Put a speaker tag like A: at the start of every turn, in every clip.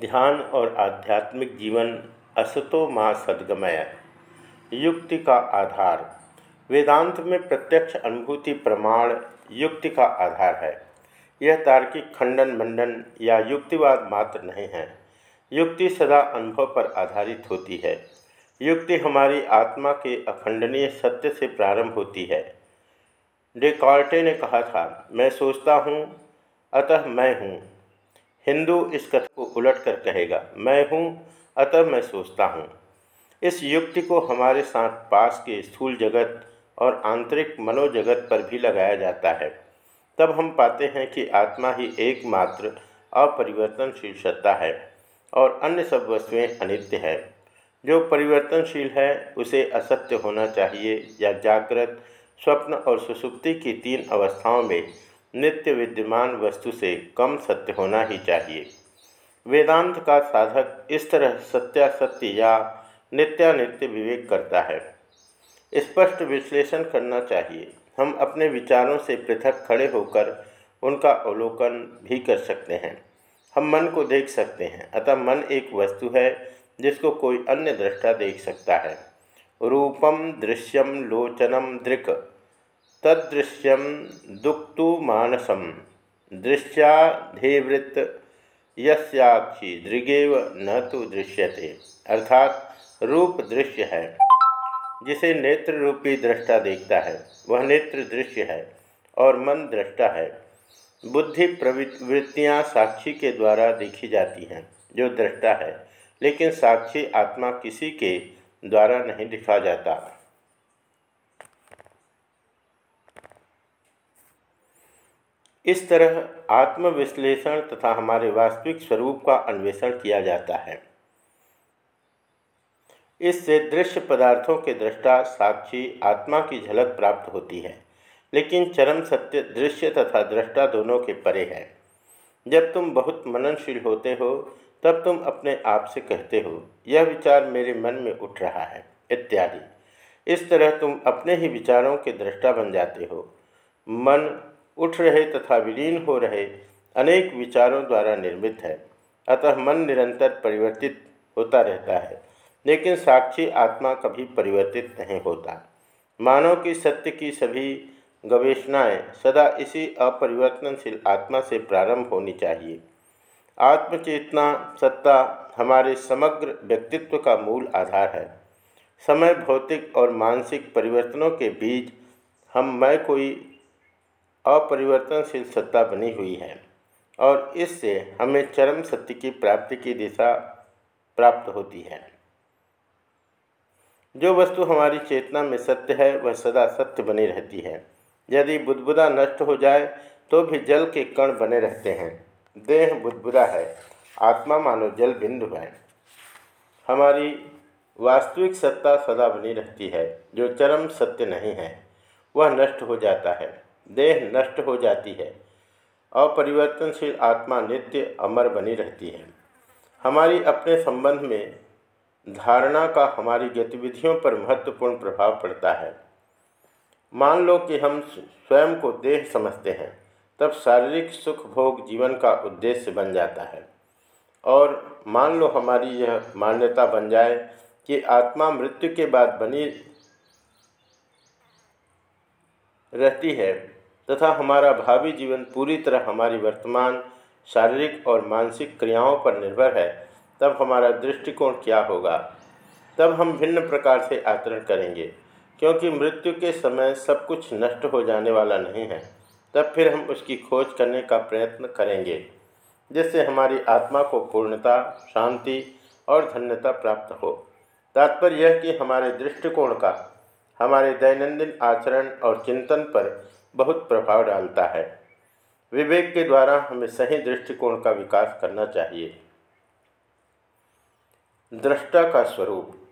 A: ध्यान और आध्यात्मिक जीवन असतो माँ सदगमय। युक्ति का आधार। वेदांत में प्रत्यक्ष अनुभूति प्रमाण युक्ति का आधार है। यह तार्किक खंडन मंडन या युक्तिवाद मात्र नहीं है। युक्ति सदा अनुभव पर आधारित होती है। युक्ति हमारी आत्मा के अखंडनीय सत्य से प्रारंभ होती है। डेकॉल्टे ने कहा था, मैं सोचता हूँ, अतः मैं हूँ। हिंदू इस कथा को उलट कर कहेगा, मैं हूँ, अतः मैं सोचता हूँ। इस युक्ति को हमारे साथ पास के स्थूल जगत और आंतरिक मनोजगत पर भी लगाया जाता है। तब हम पाते हैं कि आत्मा ही एकमात्र अपरिवर्तनशील सत्ता है और अन्य सब वस्तुएँ अनित्य है। जो परिवर्तनशील है, उसे असत्य होना चाहिए या जागृत, स्वप्न और सुसुप्ति की तीन अवस्थाओं में नित्य विद्यमान वस्तु से कम सत्य होना ही चाहिए। वेदांत का साधक इस तरह सत्यासत्य या नित्यानित्य विवेक करता है। स्पष्ट विश्लेषण करना चाहिए। हम अपने विचारों से पृथक खड़े होकर उनका अवलोकन भी कर सकते हैं। हम मन को देख सकते हैं, अतः मन एक वस्तु है जिसको कोई अन्य दृष्टा देख सकता है। रूपम दृश्यम लोचनम दृक्। तदृश्यम दुक्तु मानसम दृश्याधिवृत्त यस्याक्षी दृगेव न तो दृश्यते। अर्थात रूप दृश्य है, जिसे नेत्र रूपी दृष्टा देखता है, वह नेत्र दृश्य है और मन दृष्टा है। बुद्धि प्रवृत्तियाँ साक्षी के द्वारा देखी जाती हैं, जो दृष्टा है, लेकिन साक्षी आत्मा किसी के द्वारा नहीं दिखा जाता। इस तरह आत्मविश्लेषण तथा हमारे वास्तविक स्वरूप का अन्वेषण किया जाता है। इससे दृश्य पदार्थों के दृष्टा, साक्षी, आत्मा की झलक प्राप्त होती है, लेकिन चरम सत्य, दृश्य तथा दृष्टा दोनों के परे है। जब तुम बहुत मननशील होते हो, तब तुम अपने आप से कहते हो, यह विचार मेरे मन में उठ रहा है, इत्यादि। इस तरह तुम अपने ही विचारों के दृष्टा बन जाते हो। मन उठ रहे तथा विलीन हो रहे अनेक विचारों द्वारा निर्मित है। अतः मन निरंतर परिवर्तित होता रहता है, लेकिन साक्षी आत्मा कभी परिवर्तित नहीं होता। मानव की सत्य की सभी गवेषणाएँ सदा इसी अपरिवर्तनशील आत्मा से प्रारंभ होनी चाहिए। आत्मचेतना, सत्ता हमारे समग्र व्यक्तित्व का मूल आधार है। समय, भौतिक और मानसिक परिवर्तनों के बीच हम मैं कोई अपरिवर्तनशील सत्ता बनी हुई है और इससे हमें चरम सत्य की प्राप्ति की दिशा प्राप्त होती है। जो वस्तु हमारी चेतना में सत्य है, वह सदा सत्य बनी रहती है। यदि बुदबुदा नष्ट हो जाए तो भी जल के कण बने रहते हैं। देह बुदबुदा है, आत्मा मानो जल बिंदु है। हमारी वास्तविक सत्ता सदा बनी रहती है, जो चरम सत्य नहीं है, वह नष्ट हो जाता है। देह नष्ट हो जाती है। अपरिवर्तनशील आत्मा नित्य अमर बनी रहती है। हमारी अपने संबंध में धारणा का हमारी गतिविधियों पर महत्वपूर्ण प्रभाव पड़ता है। मान लो कि हम स्वयं को देह समझते हैं, तब शारीरिक सुख भोग जीवन का उद्देश्य बन जाता है। और मान लो हमारी यह मान्यता बन जाए कि आत्मा मृत्यु के बाद बनी रहती है तथा हमारा भावी जीवन पूरी तरह हमारी वर्तमान, शारीरिक और मानसिक क्रियाओं पर निर्भर है, तब हमारा दृष्टिकोण क्या होगा? तब हम भिन्न प्रकार से आचरण करेंगे, क्योंकि मृत्यु के समय सब कुछ नष्ट हो जाने वाला नहीं है, तब फिर हम उसकी खोज करने का प्रयत्न करेंगे, जिससे हमारी आत्मा को पूर्णता, शांति और धन्यता प्राप्त हो। तात्पर्य यह कि हमारे दृष्टिकोण का, हमारे दैनंदिन आचरण और चिंतन पर बहुत प्रभाव डालता है। विवेक के द्वारा हमें सही दृष्टिकोण का विकास करना चाहिए। दृष्टा का स्वरूप।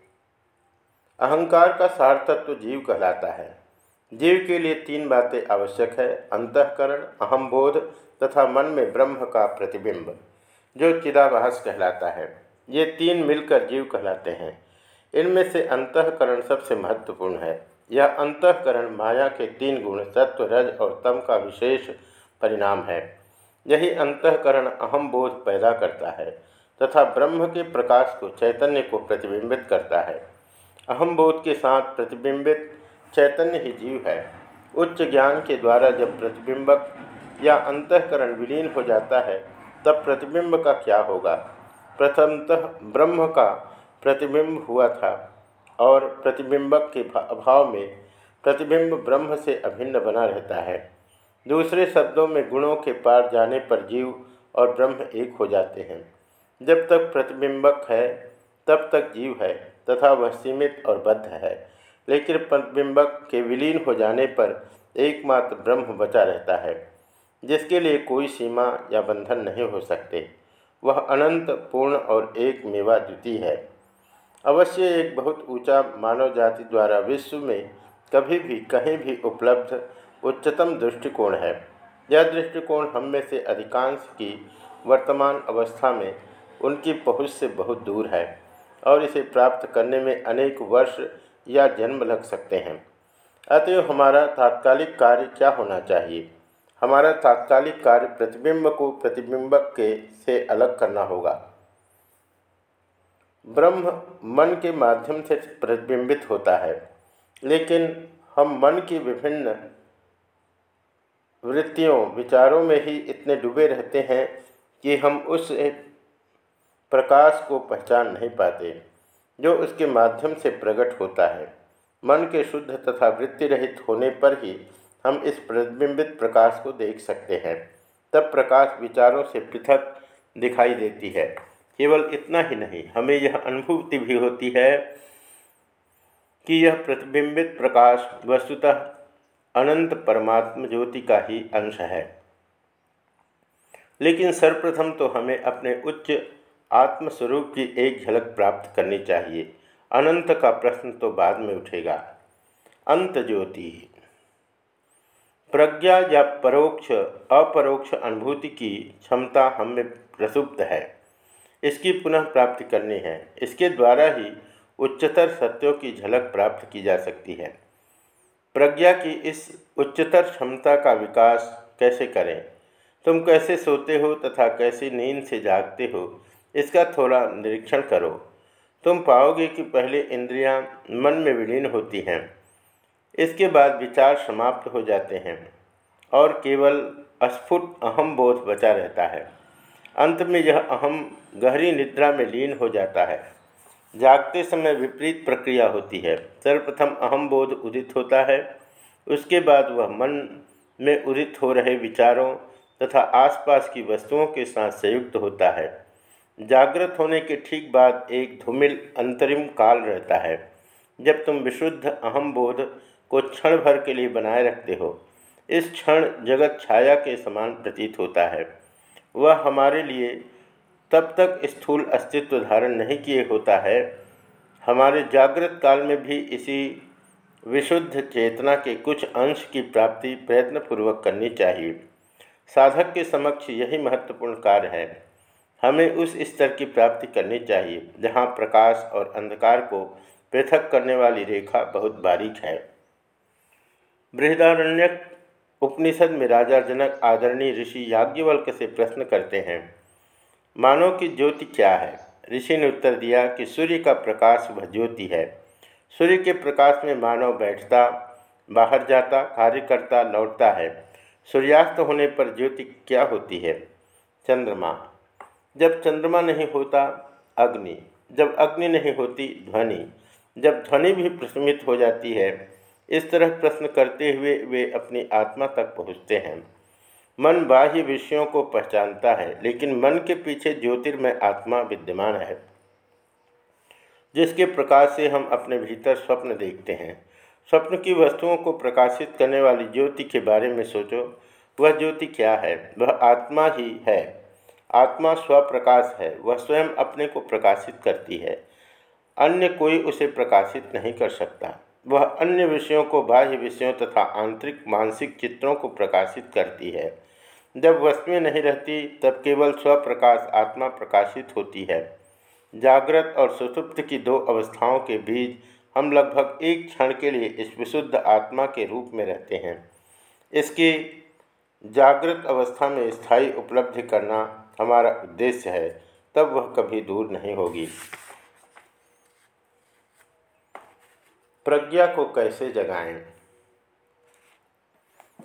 A: अहंकार का सार तत्व जीव कहलाता है। जीव के लिए तीन बातें आवश्यक है, अंतकरण अहमबोध तथा मन में ब्रह्म का प्रतिबिंब, जो चिदाभास कहलाता है। ये तीन मिलकर जीव कहलाते हैं। इनमें से अंतकरण सबसे महत्वपूर्ण है। यह अंतकरण माया के तीन गुण, सत्व, रज और तम का विशेष परिणाम है। यही अंतकरण अहम बोध पैदा करता है तथा ब्रह्म के प्रकाश को, चैतन्य को प्रतिबिंबित करता है। अहम बोध के साथ प्रतिबिंबित चैतन्य ही जीव है। उच्च ज्ञान के द्वारा जब प्रतिबिंबक या अंतकरण विलीन हो जाता है, तब प्रतिबिंब का क्या होगा? प्रथमतः ब्रह्म का प्रतिबिंब हुआ था। और प्रतिबिंबक के अभाव में प्रतिबिंब ब्रह्म से अभिन्न बना रहता है। दूसरे शब्दों में गुणों के पार जाने पर जीव और ब्रह्म एक हो जाते हैं। जब तक प्रतिबिंबक है, तब तक जीव है, तथा वह सीमित और बद्ध है। लेकिन प्रतिबिंबक के विलीन हो जाने पर एकमात्र ब्रह्म बचा रहता है, जिसके लिए कोई सीमा या बंधन नहीं हो सकते। वह अनंत, पूर्ण और एक मेवा द्वितीय है। अवश्य एक बहुत ऊँचा मानव जाति द्वारा विश्व में कभी भी, कहीं भी उपलब्ध उच्चतम दृष्टिकोण है। यह दृष्टिकोण हम में से अधिकांश की वर्तमान अवस्था में उनकी पहुँच से बहुत दूर है और इसे प्राप्त करने में अनेक वर्ष या जन्म लग सकते हैं। अतएव हमारा तात्कालिक कार्य क्या होना चाहिए? हमारा तात्कालिक कार्य प्रतिबिंब को प्रतिबिंबक के से अलग करना होगा। ब्रह्म मन के माध्यम से प्रतिबिंबित होता है। लेकिन हम मन की विभिन्न वृत्तियों, विचारों में ही इतने डूबे रहते हैं कि हम उस प्रकाश को पहचान नहीं पाते, जो उसके माध्यम से प्रकट होता है। मन के शुद्ध तथा वृत्ति रहित होने पर ही हम इस प्रतिबिंबित प्रकाश को देख सकते हैं। तब प्रकाश विचारों से पृथक दिखाई देती है। केवल इतना ही नहीं, हमें यह अनुभूति भी होती है कि यह प्रतिबिंबित प्रकाश वस्तुतः अनंत परमात्म ज्योति का ही अंश है। लेकिन सर्वप्रथम तो हमें अपने उच्च आत्मस्वरूप की एक झलक प्राप्त करनी चाहिए। अनंत का प्रश्न तो बाद में उठेगा। अंत ज्योति। प्रज्ञा या परोक्ष, अपरोक्ष अनुभूति की क्षमता हमें प्रसुप्त है। इसकी पुनः प्राप्ति करनी है। इसके द्वारा ही उच्चतर सत्यों की झलक प्राप्त की जा सकती है। प्रज्ञा की इस उच्चतर क्षमता का विकास कैसे करें? तुम कैसे सोते हो तथा कैसी नींद से जागते हो, इसका थोड़ा निरीक्षण करो। तुम पाओगे कि पहले इंद्रियाँ मन में विलीन होती हैं, इसके बाद विचार समाप्त हो जाते हैं और केवल अस्फुट अहम बोध बचा रहता है। अंत में यह अहम गहरी निद्रा में लीन हो जाता है। जागते समय विपरीत प्रक्रिया होती है। सर्वप्रथम अहम बोध उदित होता है। उसके बाद वह मन में उदित हो रहे विचारों तथा आसपास की वस्तुओं के साथ संयुक्त होता है। जागृत होने के ठीक बाद एक धूमिल अंतरिम काल रहता है। जब तुम विशुद्ध अहम बोध को क्षण भर के लिए बनाए रखते हो, इस क्षण जगत छाया के समान प्रतीत होता है। वह हमारे लिए तब तक स्थूल अस्तित्व धारण नहीं किए होता है। हमारे जागृत काल में भी इसी विशुद्ध चेतना के कुछ अंश की प्राप्ति प्रयत्नपूर्वक करनी चाहिए। साधक के समक्ष यही महत्वपूर्ण कार्य है। हमें उस स्तर की प्राप्ति करनी चाहिए, जहाँ प्रकाश और अंधकार को पृथक करने वाली रेखा बहुत बारीक है। बृहदारण्यक उपनिषद में राजा जनक आदरणीय ऋषि याज्ञवल्क से प्रश्न करते हैं मानव की ज्योति क्या है? ऋषि ने उत्तर दिया कि सूर्य का प्रकाश वह ज्योति है। सूर्य के प्रकाश में मानव बैठता, बाहर जाता, कार्य करता, लौटता है। सूर्यास्त होने पर ज्योति क्या होती है? चंद्रमा। जब चंद्रमा नहीं होता, अग्नि। जब अग्नि नहीं होती, ध्वनि। जब ध्वनि भी प्रशमित हो जाती है इस तरह प्रश्न करते हुए वे अपनी आत्मा तक पहुँचते हैं। मन बाह्य विषयों को पहचानता है, लेकिन मन के पीछे ज्योतिर्मय आत्मा विद्यमान है, जिसके प्रकाश से हम अपने भीतर स्वप्न देखते हैं। स्वप्न की वस्तुओं को प्रकाशित करने वाली ज्योति के बारे में सोचो, वह ज्योति क्या है? वह आत्मा ही है। आत्मा स्वप्रकाश है, वह स्वयं अपने को प्रकाशित करती है। अन्य कोई उसे प्रकाशित नहीं कर सकता। वह अन्य विषयों को बाह्य विषयों तथा आंतरिक मानसिक चित्रों को प्रकाशित करती है। जब वस्तुएँ नहीं रहती, तब केवल स्वप्रकाश, आत्मा प्रकाशित होती है। जागृत और सुसुप्त की दो अवस्थाओं के बीच हम लगभग एक क्षण के लिए इस विशुद्ध आत्मा के रूप में रहते हैं। इसकी जागृत अवस्था में स्थायी उपलब्धि करना हमारा उद्देश्य है, तब वह कभी दूर नहीं होगी। प्रज्ञा को कैसे जगाएँ?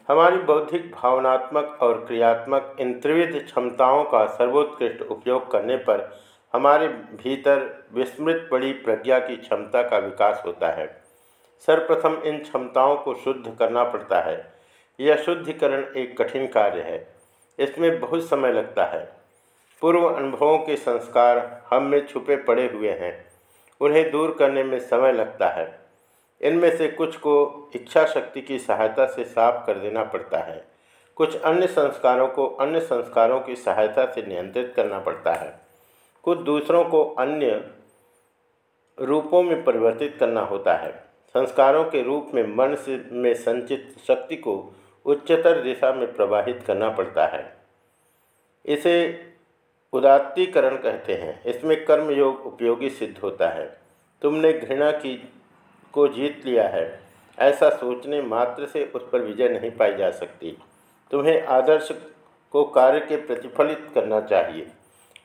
A: हमारी बौद्धिक, भावनात्मक और क्रियात्मक इन त्रिविध क्षमताओं का सर्वोत्कृष्ट उपयोग करने पर हमारे भीतर विस्मृत बड़ी प्रज्ञा की क्षमता का विकास होता है। सर्वप्रथम इन क्षमताओं को शुद्ध करना पड़ता है। यह शुद्धिकरण एक कठिन कार्य है। इसमें बहुत समय लगता है। पूर्व अनुभवों के संस्कार हम में छुपे पड़े हुए हैं। उन्हें दूर करने में समय लगता है। इनमें से कुछ को इच्छा शक्ति की सहायता से साफ़ कर देना पड़ता है। कुछ अन्य संस्कारों को अन्य संस्कारों की सहायता से नियंत्रित करना पड़ता है। कुछ दूसरों को अन्य रूपों में परिवर्तित करना होता है। संस्कारों के रूप में मन से, में संचित शक्ति को उच्चतर दिशा में प्रवाहित करना पड़ता है। इसे उदात्तीकरण कहते हैं। इसमें कर्मयोग उपयोगी सिद्ध होता है। तुमने घृणा की को जीत लिया है। ऐसा सोचने मात्र से उस पर विजय नहीं पाई जा सकती। तुम्हें आदर्श को कार्य के प्रतिफलित करना चाहिए।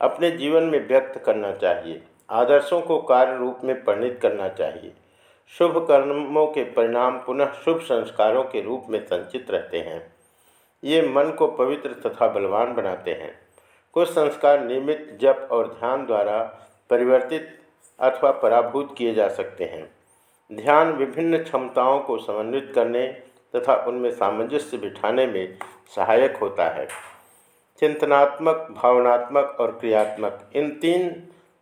A: अपने जीवन में व्यक्त करना चाहिए। आदर्शों को कार्य रूप में परिणित करना चाहिए। शुभ कर्मों के परिणाम पुनः शुभ संस्कारों के रूप में संचित रहते हैं। ये मन को पवित्र तथा बलवान बनाते हैं। कुछ संस्कार नियमित जप और ध्यान द्वारा परिवर्तित अथवा पराभूत किए जा सकते हैं। ध्यान विभिन्न क्षमताओं को समन्वित करने तथा उनमें सामंजस्य बिठाने में सहायक होता है। चिंतनात्मक, भावनात्मक और क्रियात्मक, इन तीन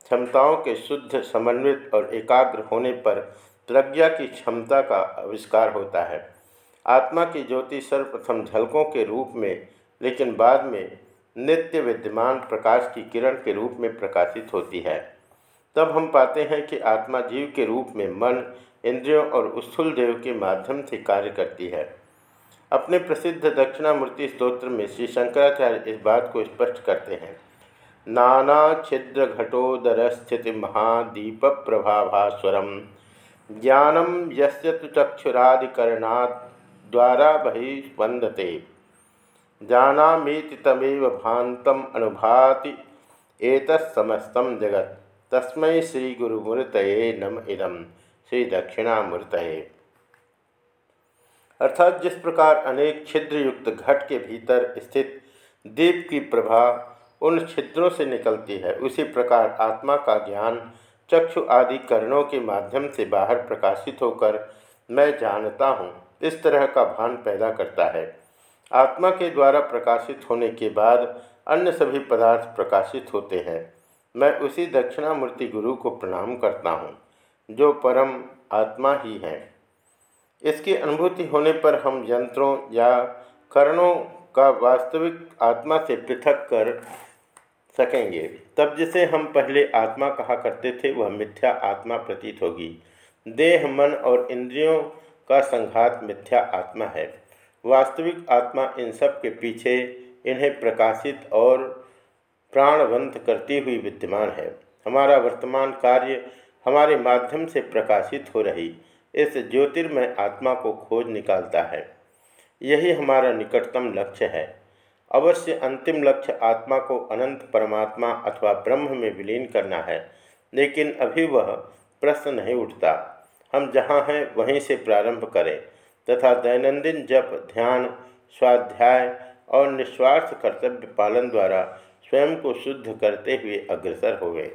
A: क्षमताओं के शुद्ध, समन्वित और एकाग्र होने पर प्रज्ञा की क्षमता का आविष्कार होता है। आत्मा की ज्योति सर्वप्रथम झलकों के रूप में, लेकिन बाद में नित्य विद्यमान प्रकाश की किरण के रूप में प्रकाशित होती है। तब हम पाते हैं कि आत्मा जीव के रूप में मन इंद्रियों और उस्थूल देव के माध्यम से कार्य करती है। अपने प्रसिद्ध दक्षिणामूर्ति स्त्रोत्र में श्री शंकराचार्य इस बात को स्पष्ट करते हैं। नाना छिद्र घटोदर स्थिति महादीप प्रभाभास्वरम। ज्ञानम यस्य चक्षुरादिकरणाद्वारा बहिस्पंदते जानामीति तमेव अनुभाति एतत्समस्तं जगत्। तस्मै श्रीगुरुमूर्तये नम इदम। श्री दक्षिणामूर्त अर्थात जिस प्रकार अनेक छिद्र युक्त घट के भीतर स्थित दीप की प्रभा उन छिद्रों से निकलती है, उसी प्रकार आत्मा का ज्ञान चक्षु आदि करणों के माध्यम से बाहर प्रकाशित होकर मैं जानता हूँ, इस तरह का भान पैदा करता है। आत्मा के द्वारा प्रकाशित होने के बाद अन्य सभी पदार्थ प्रकाशित होते हैं। मैं उसी दक्षिणामूर्ति गुरु को प्रणाम करता हूँ। जो परम आत्मा ही है। इसकी अनुभूति होने पर हम यंत्रों या करणों का वास्तविक आत्मा से पृथक कर सकेंगे। तब जिसे हम पहले आत्मा कहा करते थे, वह मिथ्या आत्मा प्रतीत होगी। देह, मन और इंद्रियों का संघात मिथ्या आत्मा है। वास्तविक आत्मा इन सब के पीछे इन्हें प्रकाशित और प्राणवंत करती हुई विद्यमान है। हमारा वर्तमान कार्य हमारे माध्यम से प्रकाशित हो रही इस ज्योतिर्मय आत्मा को खोज निकालता है। यही हमारा निकटतम लक्ष्य है। अवश्य अंतिम लक्ष्य आत्मा को अनंत परमात्मा अथवा ब्रह्म में विलीन करना है, लेकिन अभी वह प्रश्न नहीं उठता। हम जहाँ हैं, वहीं से प्रारंभ करें, तथा दैनंदिन जप, ध्यान, स्वाध्याय और निस्वार्थ कर्तव्य पालन द्वारा स्वयं को शुद्ध करते हुए अग्रसर हो गए